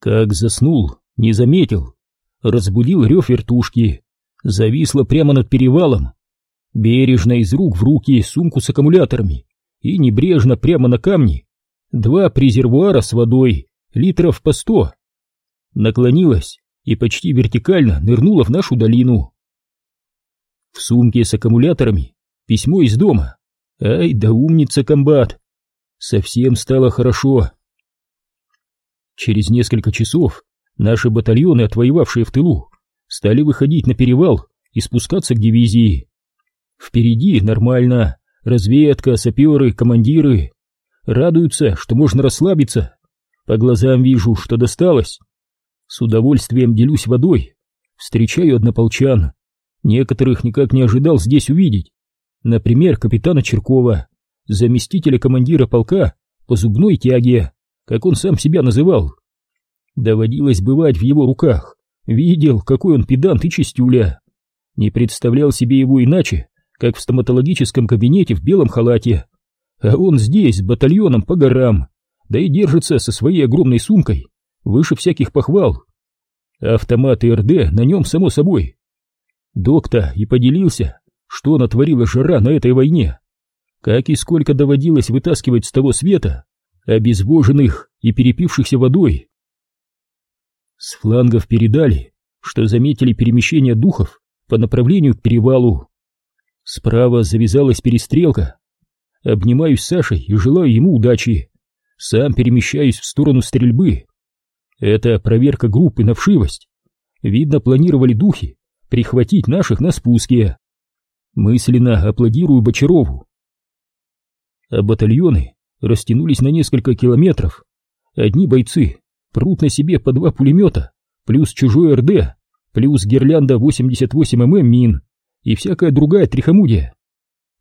Как заснул, не заметил. Разбудил рев вертушки. Зависла прямо над перевалом. Бережно из рук в руки сумку с аккумуляторами и небрежно прямо на камни два презервуара с водой, литров по сто. Наклонилась и почти вертикально нырнула в нашу долину. В сумке с аккумуляторами письмо из дома. Ай да умница комбат. Совсем стало хорошо. Через несколько часов наши батальоны, отвоевавшие в тылу, стали выходить на перевал и спускаться к дивизии. Впереди нормально, разведка, саперы, командиры. Радуются, что можно расслабиться. По глазам вижу, что досталось. С удовольствием делюсь водой. Встречаю однополчан. Некоторых никак не ожидал здесь увидеть. Например, капитана Черкова, заместителя командира полка по зубной тяге, как он сам себя называл. Доводилось бывать в его руках. Видел, какой он педант и чистюля. Не представлял себе его иначе, как в стоматологическом кабинете в белом халате. А он здесь, с батальоном по горам, да и держится со своей огромной сумкой, выше всяких похвал. Автомат и РД на нем, само собой. Докта и поделился, что натворила жара на этой войне, как и сколько доводилось вытаскивать с того света обезвоженных и перепившихся водой. С флангов передали, что заметили перемещение духов по направлению к перевалу. Справа завязалась перестрелка. Обнимаюсь с Сашей и желаю ему удачи. Сам перемещаюсь в сторону стрельбы. Это проверка группы на вшивость. Видно, планировали духи прихватить наших на спуске. Мысленно аплодирую Бочарову. А батальоны растянулись на несколько километров. Одни бойцы прут на себе по два пулемета, плюс чужой РД, плюс гирлянда 88 мм мин и всякая другая трихомудия.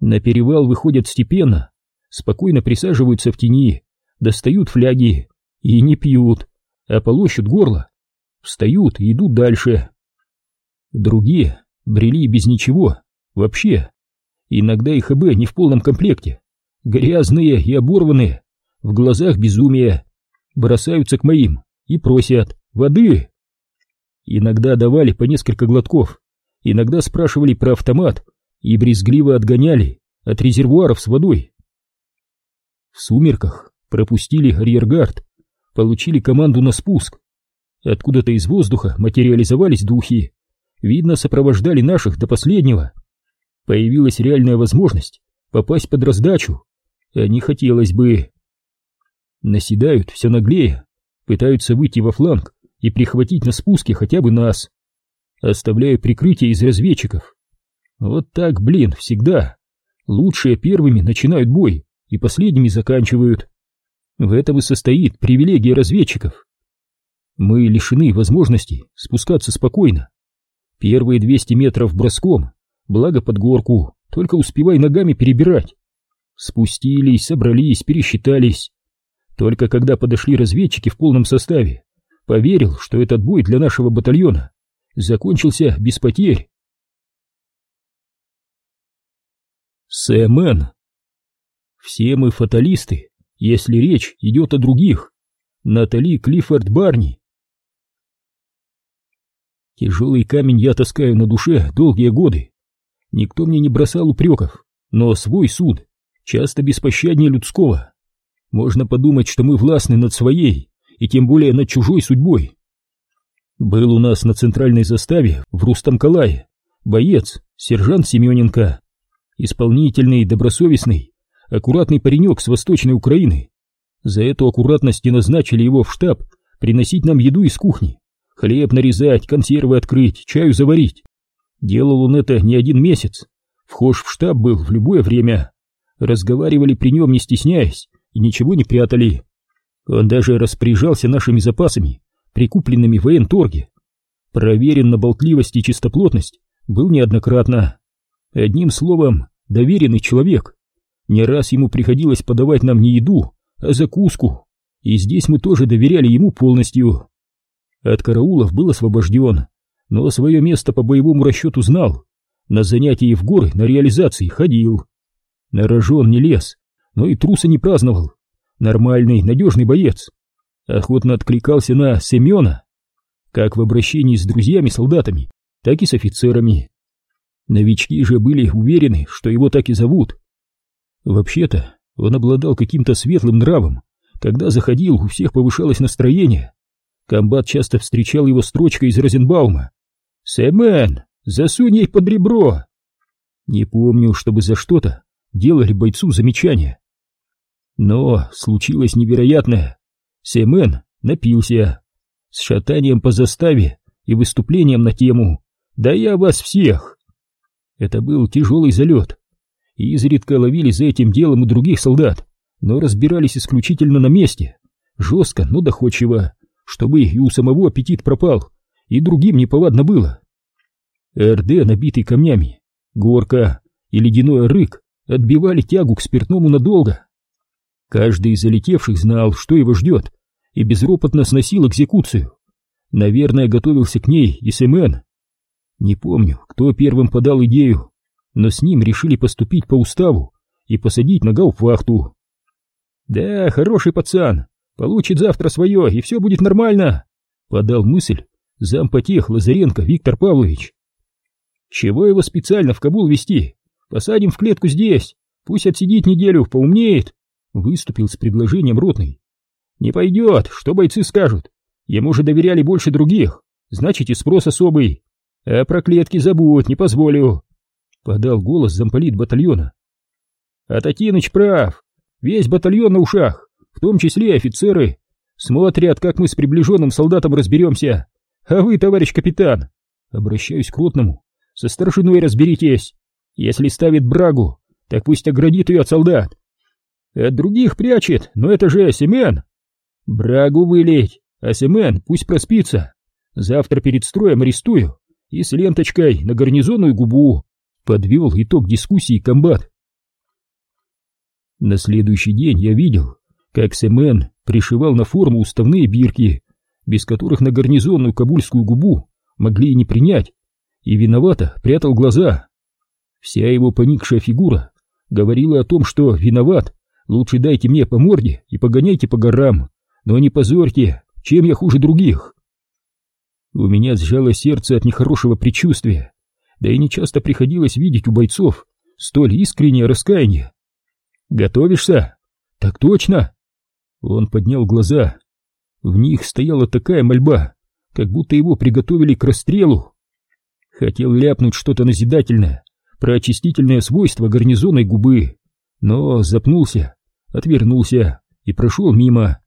На перевал выходят степенно, спокойно присаживаются в тени, достают фляги и не пьют, а полощут горло, встают и идут дальше. Другие брели без ничего, вообще. Иногда их ХБ не в полном комплекте, грязные и оборванные, в глазах безумие, бросаются к моим и просят воды. Иногда давали по несколько глотков, иногда спрашивали про автомат и брезгливо отгоняли от резервуаров с водой. В сумерках пропустили арьергард, получили команду на спуск. Откуда-то из воздуха материализовались духи, видно, сопровождали наших до последнего. Появилась реальная возможность попасть под раздачу, не хотелось бы. Наседают все наглее, пытаются выйти во фланг и прихватить на спуске хотя бы нас. Оставляю прикрытие из разведчиков. Вот так, блин, всегда. Лучшие первыми начинают бой и последними заканчивают. В этом и состоит привилегия разведчиков. Мы лишены возможности спускаться спокойно. Первые 200 метров броском, благо под горку, только успевай ногами перебирать. Спустились, собрались, пересчитались. Только когда подошли разведчики в полном составе, поверил, что этот бой для нашего батальона закончился без потерь. Сэмен. Все мы фаталисты, если речь идет о других. Натали Клиффорд Барни. Тяжелый камень я таскаю на душе долгие годы. Никто мне не бросал упреков, но свой суд часто беспощаднее людского. Можно подумать, что мы властны над своей и тем более над чужой судьбой. Был у нас на центральной заставе в Рустам-Калае боец, сержант Семененко, исполнительный, добросовестный, аккуратный паренек с восточной Украины. За эту аккуратность и назначили его в штаб приносить нам еду из кухни, хлеб нарезать, консервы открыть, чаю заварить. Делал он это не один месяц, вхож в штаб был в любое время. Разговаривали при нем не стесняясь и ничего не прятали. Он даже распоряжался нашими запасами, прикупленными в военторге. Проверен на болтливость и чистоплотность был неоднократно. Одним словом, доверенный человек. Не раз ему приходилось подавать нам не еду, а закуску, и здесь мы тоже доверяли ему полностью. От караулов был освобожден, но свое место по боевому расчету знал. На занятия в горы на реализации ходил. На рожон не лез, но и труса не праздновал. Нормальный, надежный боец. охотно откликался на Семена, как в обращении с друзьями-солдатами, так и с офицерами. Новички же были уверены, что его так и зовут. Вообще-то, он обладал каким-то светлым нравом. Когда заходил, у всех повышалось настроение. Комбат часто встречал его строчкой из Розенбаума. «Сэмен, засунь ей под ребро!» Не помню, чтобы за что-то делали бойцу замечания. Но случилось невероятное. Семен напился. С шатанием по заставе и выступлением на тему «Да я вас всех!» Это был тяжелый залет. И изредка ловили за этим делом у других солдат, но разбирались исключительно на месте. Жестко, но доходчиво, чтобы и у самого аппетит пропал, и другим неповадно было. РД, набитый камнями, горка и ледяной рык отбивали тягу к спиртному надолго. Каждый из залетевших знал, что его ждет, и безропотно сносил экзекуцию. Наверное, готовился к ней и Семен. Не помню, кто первым подал идею, но с ним решили поступить по уставу и посадить на гауптвахту. «Да, хороший пацан, получит завтра свое, и все будет нормально», — подал мысль зампотех Лазаренко Виктор Павлович. «Чего его специально в Кабул вести? Посадим в клетку здесь, пусть отсидит неделю, поумнеет», — выступил с предложением ротный. «Не пойдет, что бойцы скажут? Ему же доверяли больше других, значит и спрос особый. А про клетки забудь, не позволю», — подал голос замполит батальона. «А Татиныч прав, весь батальон на ушах, в том числе и офицеры, смотрят, как мы с приближенным солдатом разберемся. А вы, товарищ капитан, обращаюсь к ротному, со старшиной разберитесь. Если ставит брагу, так пусть оградит ее от солдат. От других прячет, но это же Семен. Брагу вылить, а Семен пусть проспится. Завтра перед строем арестую и с ленточкой на гарнизонную губу. Подвел итог дискуссии комбат. На следующий день я видел, как Семен пришивал на форму уставные бирки, без которых на гарнизонную кабульскую губу могли и не принять, и виновато прятал глаза. Вся его поникшая фигура говорила о том, что виноват, лучше дайте мне по морде и погоняйте по горам, но не позорьте, чем я хуже других. У меня сжало сердце от нехорошего предчувствия, да и нечасто приходилось видеть у бойцов столь искреннее раскаяние. «Готовишься?» «Так точно!» Он поднял глаза. В них стояла такая мольба, как будто его приготовили к расстрелу. Хотел ляпнуть что-то назидательное про очистительное свойство гарнизонной губы, но запнулся, отвернулся и прошел мимо.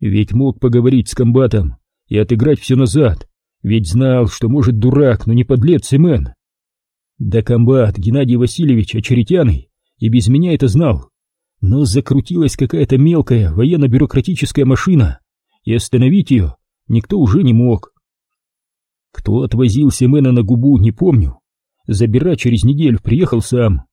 Ведь мог поговорить с комбатом и отыграть все назад, ведь знал, что может дурак, но не подлец Семен. Да комбат Геннадий Васильевич Очеретяный и без меня это знал. Но закрутилась какая-то мелкая военно-бюрократическая машина, и остановить ее никто уже не мог. Кто отвозил Семена на губу, не помню. Забирать через неделю приехал сам.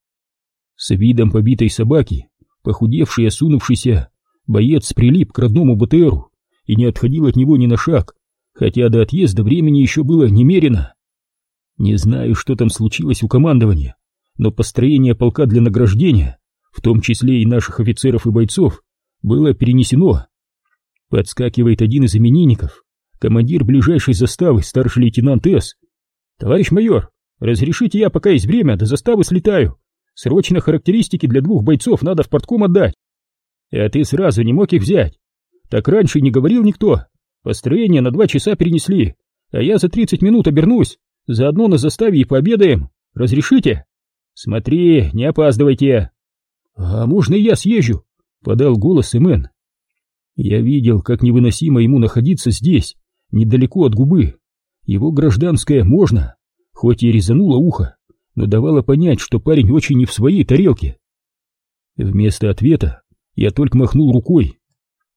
С видом побитой собаки, похудевший и осунувшийся, боец прилип к родному БТРу и не отходил от него ни на шаг, хотя до отъезда времени еще было немерено. Не знаю, что там случилось у командования, но построение полка для награждения, в том числе и наших офицеров и бойцов, было перенесено. Подскакивает один из именинников, командир ближайшей заставы, старший лейтенант С. «Товарищ майор, разрешите я, пока есть время, до заставы слетаю. Срочно характеристики для двух бойцов надо в портком отдать. А ты сразу не мог их взять. Так раньше не говорил никто. Построение на два часа перенесли, а я за тридцать минут обернусь. Заодно на заставе и пообедаем. Разрешите?» «Смотри, не опаздывайте!» «А можно и я съезжу?» — подал голос Имен. Я видел, как невыносимо ему находиться здесь, недалеко от губы. Его гражданское можно, хоть и резануло ухо, но давало понять, что парень очень не в своей тарелке. Вместо ответа я только махнул рукой.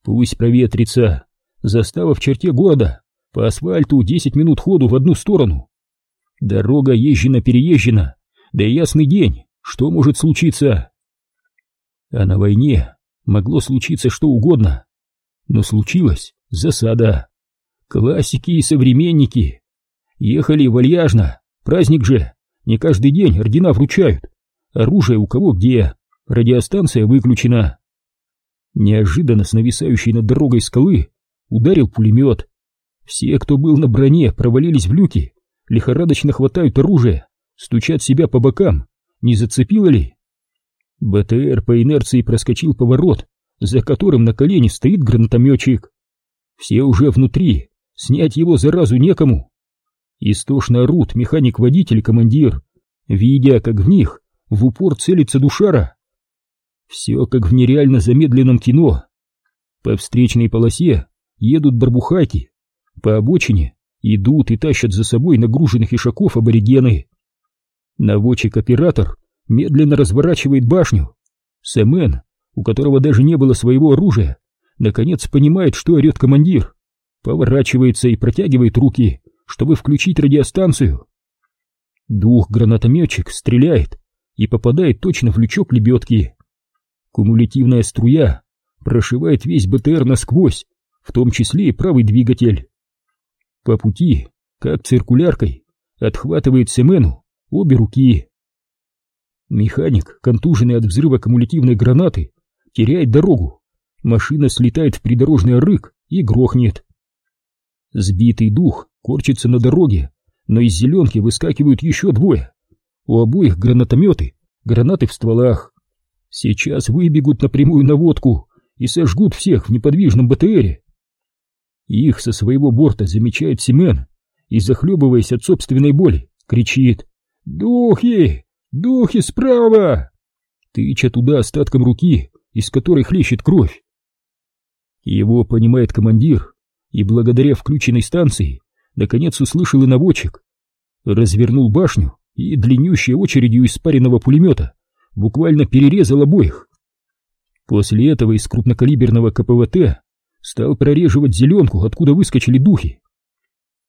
Пусть проветрится. Застава в черте города. По асфальту десять минут ходу в одну сторону. Дорога езжена-переезжена. Да и ясный день. Что может случиться? А на войне могло случиться что угодно. Но случилась засада. Классики и современники. Ехали вальяжно, праздник же, не каждый день ордена вручают. Оружие у кого где, радиостанция выключена. Неожиданно с нависающей над дорогой скалы ударил пулемет. Все, кто был на броне, провалились в люки, лихорадочно хватают оружие, стучат себя по бокам, не зацепило ли? БТР по инерции проскочил поворот, за которым на колене стоит гранатометчик. Все уже внутри, снять его заразу некому. Истошно орут механик-водитель и командир, видя, как в них в упор целится душара. Все как в нереально замедленном кино. По встречной полосе едут барбухайки, по обочине идут и тащат за собой нагруженных ишаков аборигены. Наводчик-оператор медленно разворачивает башню. Сэмен, у которого даже не было своего оружия, наконец понимает, что орет командир, поворачивается и протягивает руки, чтобы включить радиостанцию. Дух-гранатометчик стреляет и попадает точно в лючок лебедки. Кумулятивная струя прошивает весь БТР насквозь, в том числе и правый двигатель. По пути, как циркуляркой, отхватывает Семену обе руки. Механик, контуженный от взрыва кумулятивной гранаты, теряет дорогу. Машина слетает в придорожный рык и грохнет. Сбитый дух корчится на дороге, но из зеленки выскакивают еще двое. У обоих гранатометы, гранаты в стволах. Сейчас выбегут на водку и сожгут всех в неподвижном БТРе. Их со своего борта замечает Семен и, захлебываясь от собственной боли, кричит «Духи! Духи справа!» тыча туда остатком руки, из которой хлещет кровь. Его понимает командир, и благодаря включенной станции наконец услышал и наводчик. Развернул башню и длиннющей очередью из спаренного пулемета буквально перерезал обоих. После этого из крупнокалиберного КПВТ стал прореживать зеленку, откуда выскочили духи.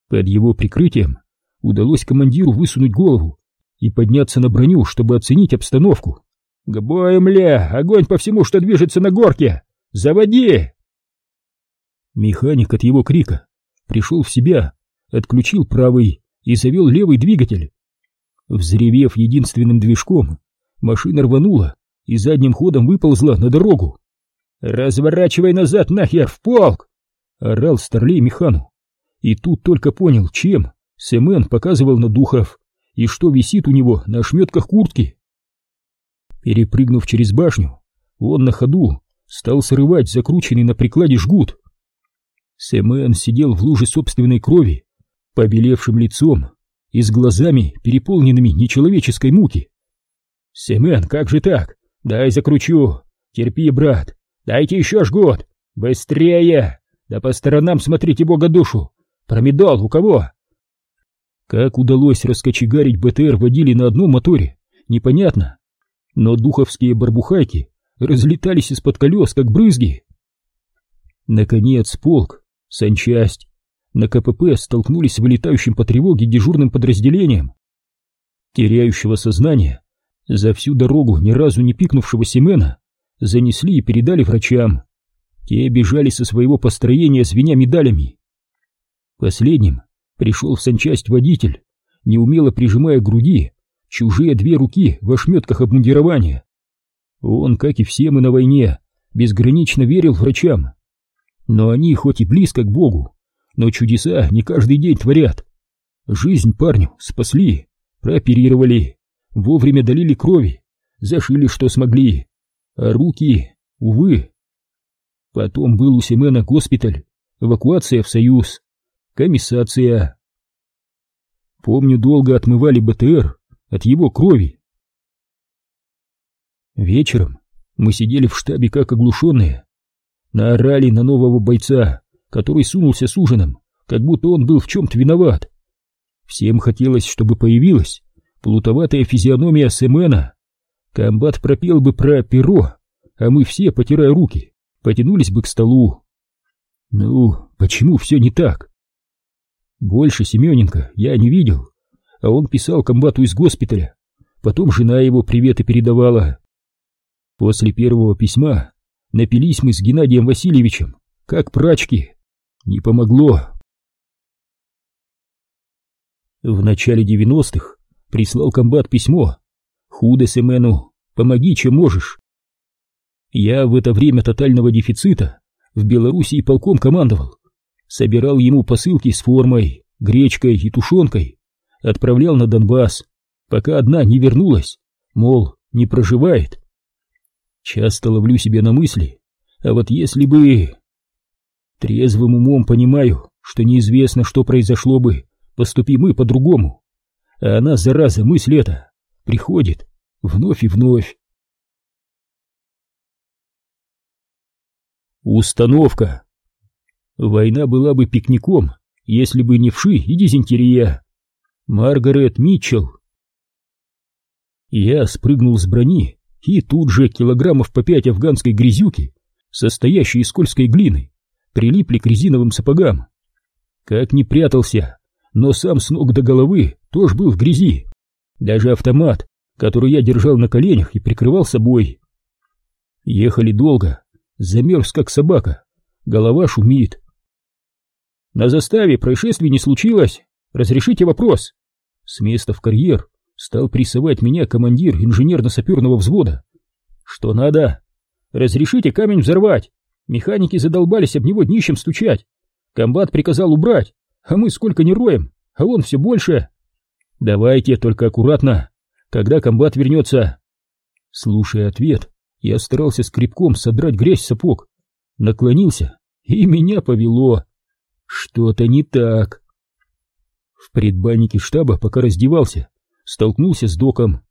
Под его прикрытием удалось командиру высунуть голову и подняться на броню, чтобы оценить обстановку. «К бою, мля! Огонь по всему, что движется на горке! Заводи!» Механик от его крика пришел в себя, отключил правый и завел левый двигатель. Взревев единственным движком, машина рванула и задним ходом выползла на дорогу. «Разворачивай назад нахер, в полк!» — орал Старлей Механу. И тут только понял, чем Семен показывал на духов и что висит у него на ошметках куртки. Перепрыгнув через башню, он на ходу стал срывать закрученный на прикладе жгут. Семен сидел в луже собственной крови, побелевшим лицом и с глазами, переполненными нечеловеческой муки. «Семен, как же так? Дай закручу! Терпи, брат! Дайте еще жгут! Быстрее! Да по сторонам смотрите бога душу! Промедол у кого?» Как удалось раскочегарить БТР водили на одном моторе, непонятно. Но духовские барбухайки разлетались из-под колес, как брызги. Наконец полк, санчасть, на КПП столкнулись с вылетающим по тревоге дежурным подразделением. Теряющего сознание, за всю дорогу ни разу не пикнувшего Семена, занесли и передали врачам. Те бежали со своего построения, звеня медалями. Последним пришел в санчасть водитель, неумело прижимая к груди чужие две руки в ошметках обмундирования. Он, как и все мы на войне, безгранично верил врачам. Но они хоть и близко к Богу, но чудеса не каждый день творят. Жизнь парню спасли, прооперировали, вовремя долили крови, зашили что смогли, а руки, увы. Потом был у Семена госпиталь, эвакуация в Союз, комиссация. Помню, долго отмывали БТР от его крови. Вечером мы сидели в штабе как оглушенные. Наорали на нового бойца, который сунулся с ужином, как будто он был в чем-то виноват. Всем хотелось, чтобы появилась плутоватая физиономия Семена. Комбат пропел бы про перо, а мы все, потирая руки, потянулись бы к столу. Ну, почему все не так? Больше Семененко я не видел, а он писал комбату из госпиталя, потом жена его приветы передавала. После первого письма напились мы с Геннадием Васильевичем, как прачки. Не помогло. В начале девяностых прислал комбат письмо. Худо Семену, помоги, чем можешь. Я в это время тотального дефицита в Белоруссии полком командовал, собирал ему посылки с формой, гречкой и тушенкой, отправлял на Донбасс, пока одна не вернулась, мол, не проживает. Часто ловлю себя на мысли, а вот если бы... Трезвым умом понимаю, что неизвестно, что произошло бы, поступи мы по-другому. А она, зараза, мысль эта, приходит вновь и вновь. Установка. Война была бы пикником, если бы не вши и дизентерия. Маргарет Митчелл. Я спрыгнул с брони, и тут же килограммов по пять афганской грязюки, состоящей из скользкой глины, прилипли к резиновым сапогам. Как не прятался, но сам с ног до головы тоже был в грязи. Даже автомат, который я держал на коленях и прикрывал собой. Ехали долго, замерз как собака, голова шумит. На заставе происшествий не случилось, разрешите вопрос. С места в карьер стал прессовать меня командир инженерно-саперного взвода. Что надо? Разрешите камень взорвать. Механики задолбались об него днищем стучать. Комбат приказал убрать, а мы сколько не роем, а он все больше. Давайте, только аккуратно, когда комбат вернется. Слушая ответ, я старался скребком содрать грязь с сапог. Наклонился, и меня повело. Что-то не так. В предбаннике штаба, пока раздевался, столкнулся с доком.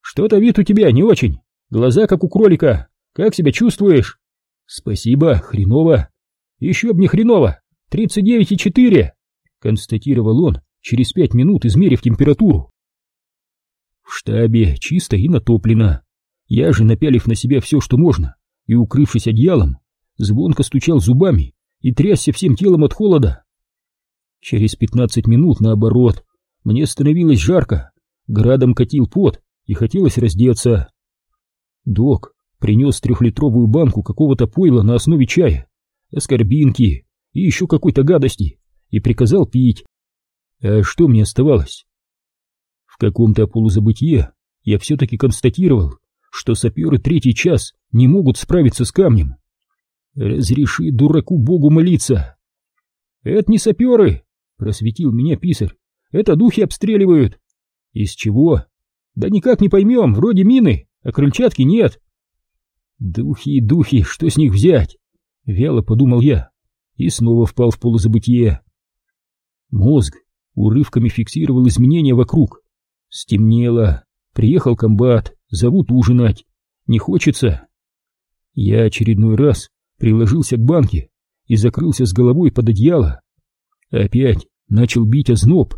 «Что-то вид у тебя не очень. Глаза как у кролика. Как себя чувствуешь?» «Спасибо, хреново». «Еще б не хреново. Тридцать девять и четыре», — констатировал он, через пять минут измерив температуру. В штабе чисто и натоплено. Я же, напялив на себя все, что можно, и укрывшись одеялом, звонко стучал зубами и трясся всем телом от холода. Через пятнадцать минут, наоборот, мне становилось жарко, градом катил пот и хотелось раздеться. Док принес трехлитровую банку какого-то пойла на основе чая, аскорбинки и еще какой-то гадости и приказал пить. А что мне оставалось? В каком-то полузабытие я все-таки констатировал, что саперы третий час не могут справиться с камнем. Разреши дураку богу молиться. Это не саперы, просветил меня писарь. Это духи обстреливают. Из чего? Да никак не поймем, вроде мины, а крыльчатки нет. Духи, духи, что с них взять? Вяло подумал я и снова впал в полузабытие. Мозг урывками фиксировал изменения вокруг. Стемнело, приехал комбат, зовут ужинать. Не хочется. Я очередной раз приложился к банке и закрылся с головой под одеяло. Опять начал бить озноб.